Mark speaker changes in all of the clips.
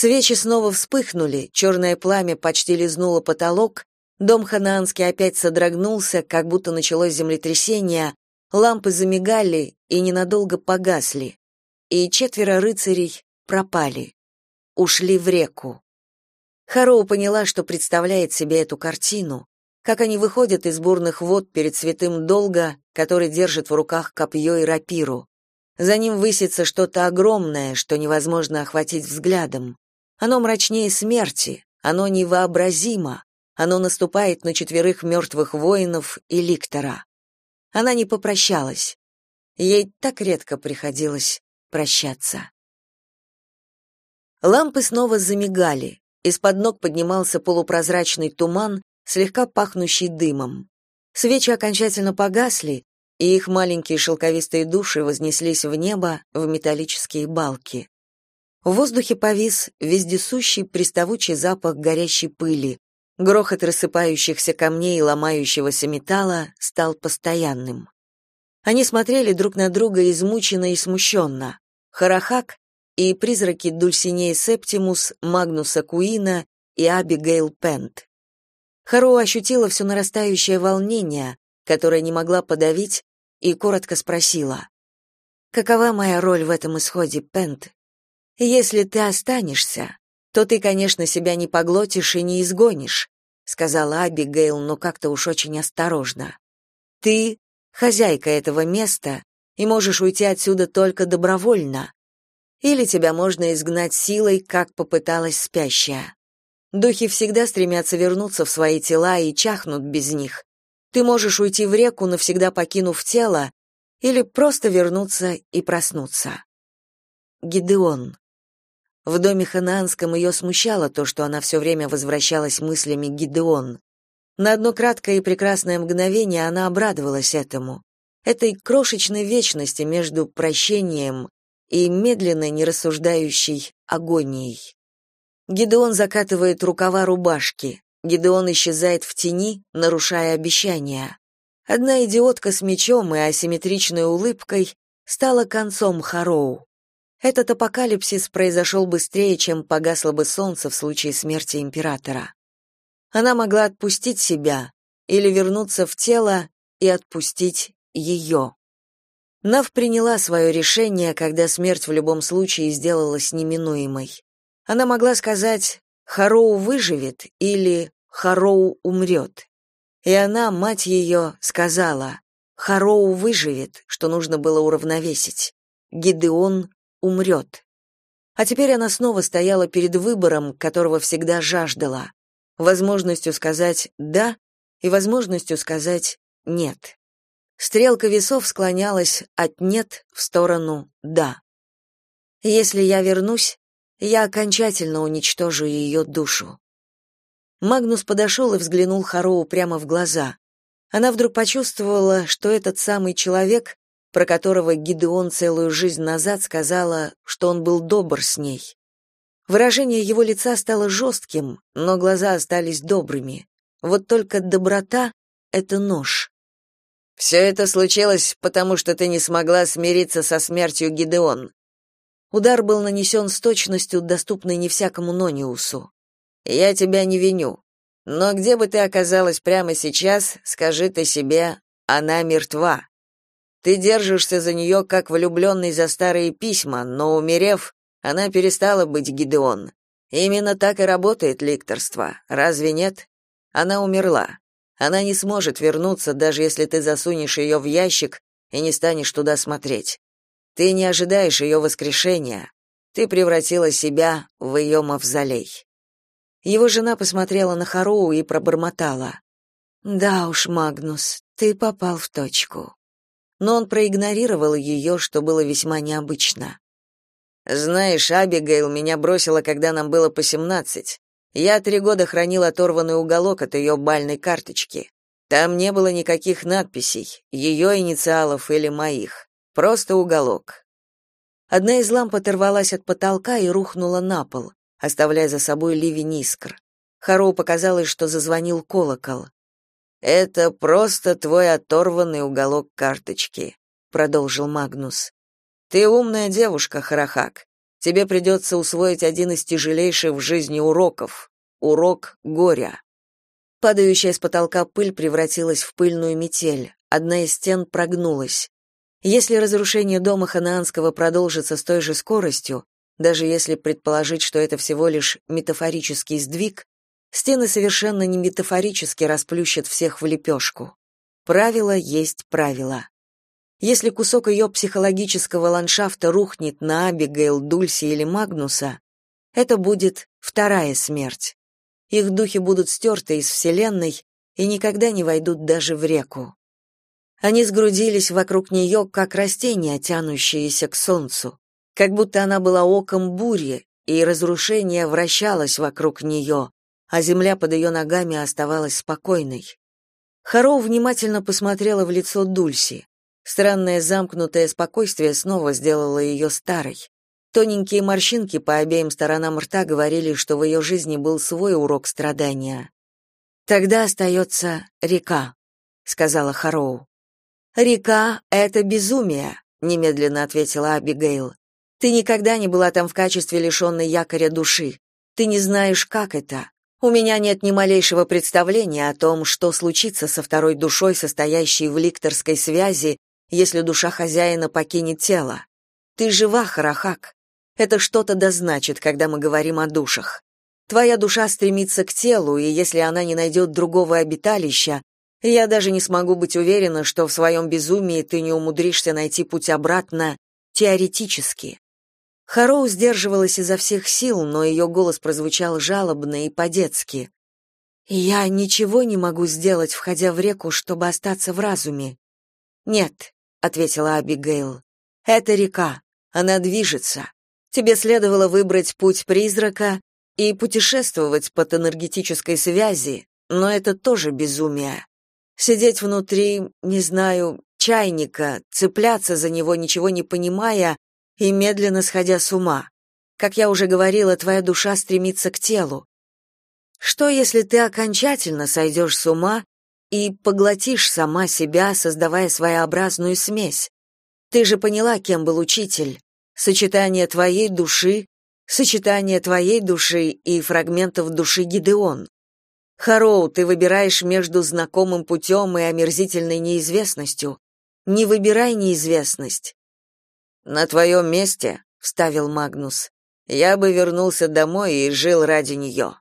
Speaker 1: Свечи снова вспыхнули, черное пламя почти лизнуло потолок, дом ханаанский опять содрогнулся, как будто началось землетрясение, лампы замигали и ненадолго погасли, и четверо рыцарей пропали, ушли в реку. Хароу поняла, что представляет себе эту картину, как они выходят из бурных вод перед святым Долга, который держит в руках копье и рапиру. За ним высится что-то огромное, что невозможно охватить взглядом. Оно мрачнее смерти, оно невообразимо, оно наступает на четверых мертвых воинов и ликтора. Она не попрощалась. Ей так редко приходилось прощаться. Лампы снова замигали. Из-под ног поднимался полупрозрачный туман, слегка пахнущий дымом. Свечи окончательно погасли, и их маленькие шелковистые души вознеслись в небо, в металлические балки. В воздухе повис вездесущий приставучий запах горящей пыли. Грохот рассыпающихся камней и ломающегося металла стал постоянным. Они смотрели друг на друга измученно и смущенно. Харахак и призраки Дульсинеи Септимус, Магнуса Куина и Абигейл Пент. Хароу ощутила все нарастающее волнение, которое не могла подавить, и коротко спросила. «Какова моя роль в этом исходе, Пент? Если ты останешься, то ты, конечно, себя не поглотишь и не изгонишь», сказала Абигейл, но как-то уж очень осторожно. «Ты хозяйка этого места и можешь уйти отсюда только добровольно. Или тебя можно изгнать силой, как попыталась спящая. Духи всегда стремятся вернуться в свои тела и чахнут без них, ты можешь уйти в реку, навсегда покинув тело, или просто вернуться и проснуться. Гидеон. В доме ханаанском ее смущало то, что она все время возвращалась мыслями Гидеон. На одно краткое и прекрасное мгновение она обрадовалась этому, этой крошечной вечности между прощением и медленной нерассуждающей агонией. Гидеон закатывает рукава рубашки, Гидеон исчезает в тени, нарушая обещания. Одна идиотка с мечом и асимметричной улыбкой стала концом Хароу. Этот апокалипсис произошел быстрее, чем погасло бы солнце в случае смерти императора. Она могла отпустить себя или вернуться в тело и отпустить ее. Нав приняла свое решение, когда смерть в любом случае сделалась неминуемой. Она могла сказать Хароу выживет или Хароу умрет. И она, мать ее, сказала, Хароу выживет, что нужно было уравновесить. Гидеон умрет. А теперь она снова стояла перед выбором, которого всегда жаждала. Возможностью сказать «да» и возможностью сказать «нет». Стрелка весов склонялась от «нет» в сторону «да». Если я вернусь, я окончательно уничтожу ее душу. Магнус подошел и взглянул Хароу прямо в глаза. Она вдруг почувствовала, что этот самый человек, про которого Гидеон целую жизнь назад сказала, что он был добр с ней. Выражение его лица стало жестким, но глаза остались добрыми. Вот только доброта — это нож. «Все это случилось, потому что ты не смогла смириться со смертью Гидеон», Удар был нанесен с точностью, доступной не всякому Нониусу. Я тебя не виню. Но где бы ты оказалась прямо сейчас, скажи ты себе, она мертва. Ты держишься за нее, как влюбленный за старые письма, но умерев, она перестала быть Гидеон. Именно так и работает ликторство. Разве нет? Она умерла. Она не сможет вернуться, даже если ты засунешь ее в ящик и не станешь туда смотреть. Ты не ожидаешь ее воскрешения. Ты превратила себя в ее мавзолей. Его жена посмотрела на Хароу и пробормотала: "Да уж, Магнус, ты попал в точку". Но он проигнорировал ее, что было весьма необычно. Знаешь, Абигейл меня бросила, когда нам было по семнадцать. Я три года хранил оторванный уголок от ее бальной карточки. Там не было никаких надписей, ее инициалов или моих. Просто уголок. Одна из ламп оторвалась от потолка и рухнула на пол, оставляя за собой ливень искр. Хароу показалось, что зазвонил колокол. «Это просто твой оторванный уголок карточки», — продолжил Магнус. «Ты умная девушка, Харахак. тебе придется усвоить один из тяжелейших в жизни уроков — урок горя. Падающая с потолка пыль превратилась в пыльную метель, одна из стен прогнулась. Если разрушение дома Ханаанского продолжится с той же скоростью, даже если предположить, что это всего лишь метафорический сдвиг, стены совершенно не метафорически расплющат всех в лепешку. Правило есть правило. Если кусок ее психологического ландшафта рухнет на Абигейл, Дульси или Магнуса, это будет вторая смерть. Их духи будут стерты из Вселенной и никогда не войдут даже в реку. Они сгрудились вокруг нее, как растения, тянущиеся к солнцу, как будто она была оком бури, и разрушение вращалось вокруг нее, а земля под ее ногами оставалась спокойной. Хароу внимательно посмотрела в лицо Дульси. Странное замкнутое спокойствие снова сделало ее старой. Тоненькие морщинки по обеим сторонам рта говорили, что в ее жизни был свой урок страдания. «Тогда остается река», — сказала Хароу. «Река — это безумие», — немедленно ответила Абигейл. «Ты никогда не была там в качестве лишенной якоря души. Ты не знаешь, как это. У меня нет ни малейшего представления о том, что случится со второй душой, состоящей в ликторской связи если душа хозяина покинет тело. Ты жива, Харахак. Это что-то да значит, когда мы говорим о душах. Твоя душа стремится к телу, и если она не найдет другого обиталища, я даже не смогу быть уверена, что в своем безумии ты не умудришься найти путь обратно теоретически. Хароу сдерживалась изо всех сил, но ее голос прозвучал жалобно и по-детски. «Я ничего не могу сделать, входя в реку, чтобы остаться в разуме». «Нет, ответила Абигейл. Это река. Она движется. Тебе следовало выбрать путь призрака и путешествовать по энергетической связи, но это тоже безумие. Сидеть внутри, не знаю, чайника, цепляться за него, ничего не понимая и медленно сходя с ума. Как я уже говорила, твоя душа стремится к телу. Что, если ты окончательно сойдешь с ума и поглотишь сама себя, создавая своеобразную смесь. Ты же поняла, кем был учитель. Сочетание твоей души, сочетание твоей души и фрагментов души Гидеон. Хароу, ты выбираешь между знакомым путем и омерзительной неизвестностью. Не выбирай неизвестность. На твоем месте, вставил Магнус. Я бы вернулся домой и жил ради нее».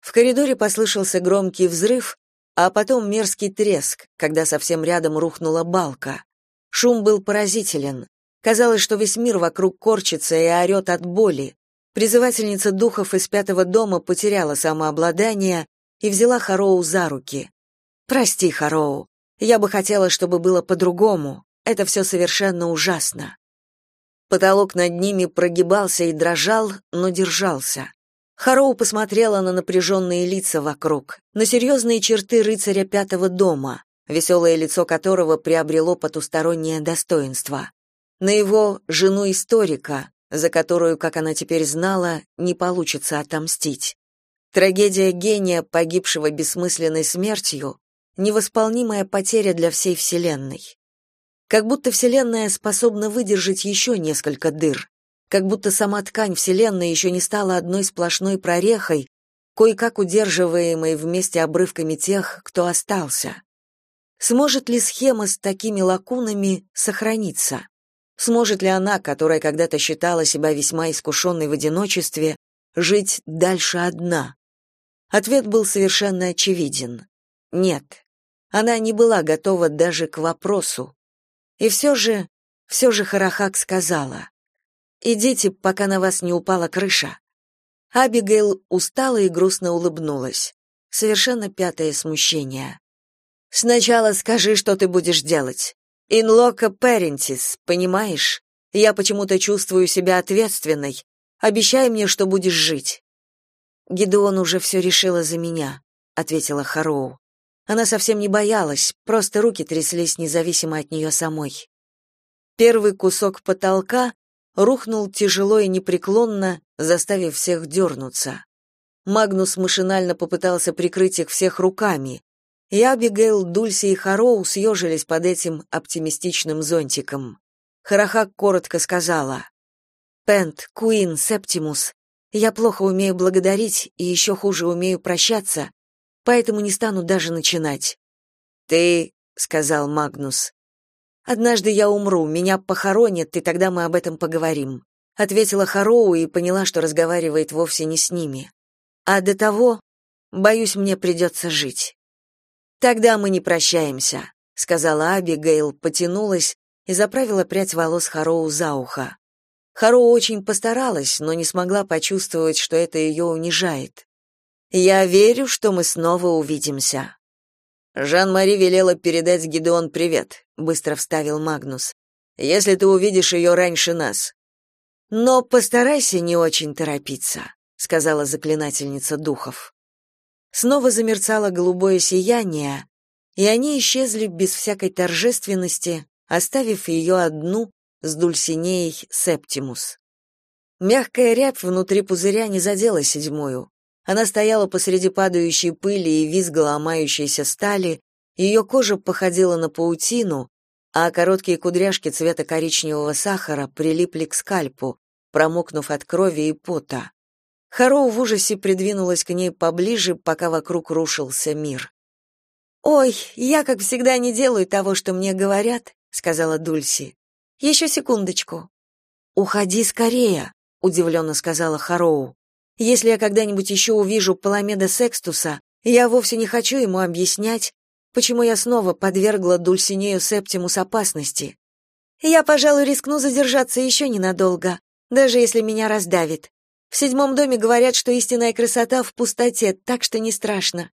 Speaker 1: В коридоре послышался громкий взрыв, а потом мерзкий треск, когда совсем рядом рухнула балка. Шум был поразителен. Казалось, что весь мир вокруг корчится и орет от боли. Призывательница духов из пятого дома потеряла самообладание и взяла Хароу за руки. «Прости, Хароу, я бы хотела, чтобы было по-другому. Это все совершенно ужасно». Потолок над ними прогибался и дрожал, но держался. Хароу посмотрела на напряженные лица вокруг, на серьезные черты рыцаря пятого дома, веселое лицо которого приобрело потустороннее достоинство, на его жену-историка, за которую, как она теперь знала, не получится отомстить. Трагедия гения, погибшего бессмысленной смертью, невосполнимая потеря для всей Вселенной. Как будто Вселенная способна выдержать еще несколько дыр, как будто сама ткань Вселенной еще не стала одной сплошной прорехой, кое-как удерживаемой вместе обрывками тех, кто остался. Сможет ли схема с такими лакунами сохраниться? Сможет ли она, которая когда-то считала себя весьма искушенной в одиночестве, жить дальше одна? Ответ был совершенно очевиден. Нет. Она не была готова даже к вопросу. И все же, все же Харахак сказала: Идите, пока на вас не упала крыша. Абигейл устала и грустно улыбнулась. Совершенно пятое смущение. Сначала скажи, что ты будешь делать. Loco parentis, понимаешь? Я почему-то чувствую себя ответственной. Обещай мне, что будешь жить. Гидеон уже все решила за меня, ответила Хароу. Она совсем не боялась, просто руки тряслись независимо от нее самой. Первый кусок потолка рухнул тяжело и непреклонно, заставив всех дернуться. Магнус машинально попытался прикрыть их всех руками, и Абигейл, Дульси и Хароу съежились под этим оптимистичным зонтиком. Харахак коротко сказала, Пент, Куин, Септимус. Я плохо умею благодарить и еще хуже умею прощаться, поэтому не стану даже начинать. Ты, сказал Магнус. Однажды я умру, меня похоронят, и тогда мы об этом поговорим, ответила Хароу и поняла, что разговаривает вовсе не с ними. А до того, боюсь, мне придется жить. Тогда мы не прощаемся, сказала Абигейл, потянулась и заправила прядь волос Хароу за ухо. Хароу очень постаралась, но не смогла почувствовать, что это ее унижает. Я верю, что мы снова увидимся. Жан-Мари велела передать Гидеон привет, быстро вставил Магнус. Если ты увидишь ее раньше нас. Но постарайся не очень торопиться сказала заклинательница духов. Снова замерцало голубое сияние, и они исчезли без всякой торжественности, оставив ее одну с Дульсинеей Септимус. Мягкая рябь внутри пузыря не задела седьмую. Она стояла посреди падающей пыли и визга ломающейся стали, ее кожа походила на паутину, а короткие кудряшки цвета коричневого сахара прилипли к скальпу, промокнув от крови и пота. Хароу в ужасе придвинулась к ней поближе, пока вокруг рушился мир. «Ой, я, как всегда, не делаю того, что мне говорят», — сказала Дульси. «Еще секундочку». «Уходи скорее», — удивленно сказала Хароу. «Если я когда-нибудь еще увижу Паламеда Секстуса, я вовсе не хочу ему объяснять, почему я снова подвергла Дульсинею Септимус опасности. Я, пожалуй, рискну задержаться еще ненадолго, даже если меня раздавит. В седьмом доме говорят, что истинная красота в пустоте, так что не страшно.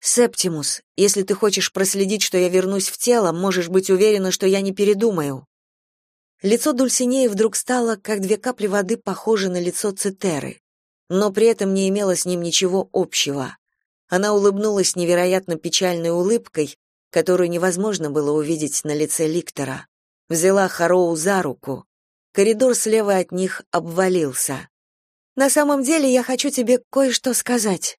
Speaker 1: Септимус, если ты хочешь проследить, что я вернусь в тело, можешь быть уверена, что я не передумаю. Лицо Дульсинеи вдруг стало, как две капли воды, похоже на лицо Цитеры, но при этом не имело с ним ничего общего. Она улыбнулась невероятно печальной улыбкой, которую невозможно было увидеть на лице Ликтора. Взяла Хароу за руку. Коридор слева от них обвалился. На самом деле я хочу тебе кое-что сказать.